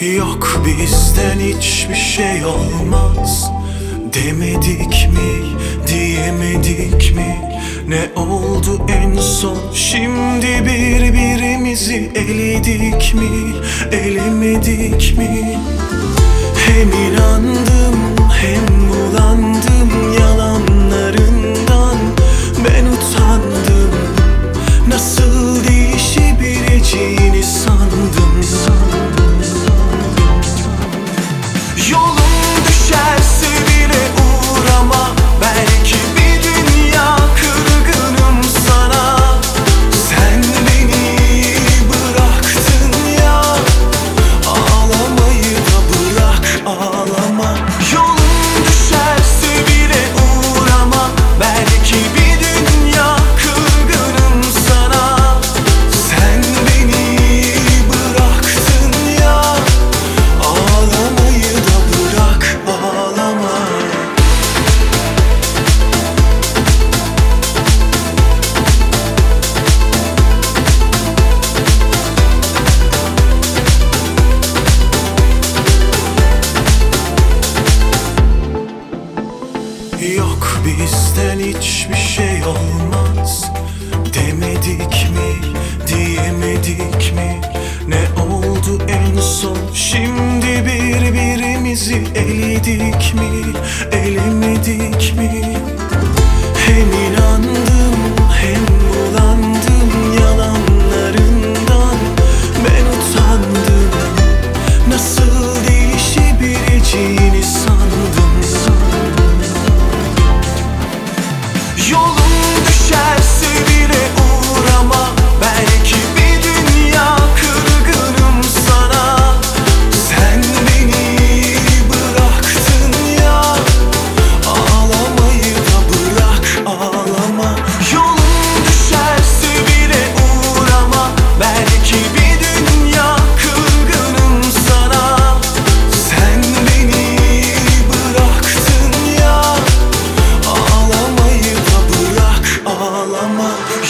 Yok bizden hiçbir şey olmaz. Demedik mi, diyemedik mi? Ne oldu en son? Şimdi birbirimizi eledik mi? Elemedik mi bizden hiçbir şey olmaz. Demedik mi, diyemedik mi? Ne oldu en son? Şimdi birbirimizi eledik mi, elemedik mi? Hem inandım hem bulandım Yalanlarından. Ben utandım. Nasıl değişebileceğini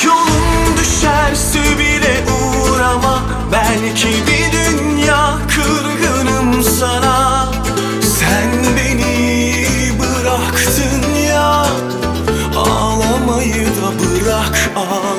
Yolun düşerse bile uğrama Belki bir dünya kırgınım sana. Sen beni bıraktın ya Ağlamayı da bırak ağlama Yolun